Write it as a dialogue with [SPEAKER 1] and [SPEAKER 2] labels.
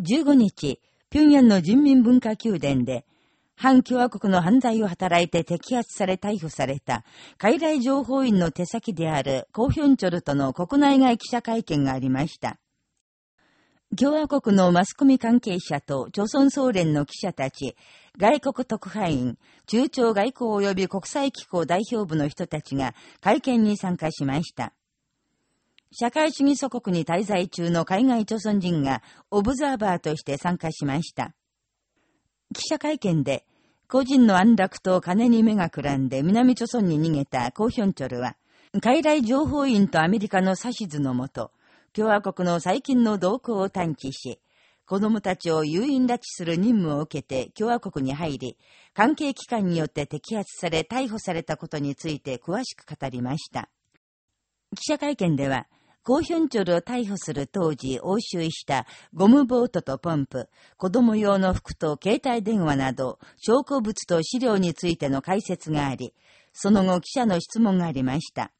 [SPEAKER 1] 15日、平壌の人民文化宮殿で、反共和国の犯罪を働いて摘発され逮捕された、海外情報員の手先であるコーヒョンチョルとの国内外記者会見がありました。共和国のマスコミ関係者と朝鮮総連の記者たち、外国特派員、中朝外交及び国際機構代表部の人たちが会見に参加しました。社会主義祖国に滞在中の海外朝鮮人がオブザーバーとして参加しました。記者会見で、個人の安楽と金に目がくらんで南朝鮮に逃げたコーヒョンチョルは、海外情報員とアメリカの指図のもと、共和国の最近の動向を探知し、子供たちを誘引拉致する任務を受けて共和国に入り、関係機関によって摘発され逮捕されたことについて詳しく語りました。記者会見では、コーヒョンチョルを逮捕する当時押収したゴムボートとポンプ、子供用の服と携帯電話など、証拠物と資料についての解説があり、その後記者の質問がありました。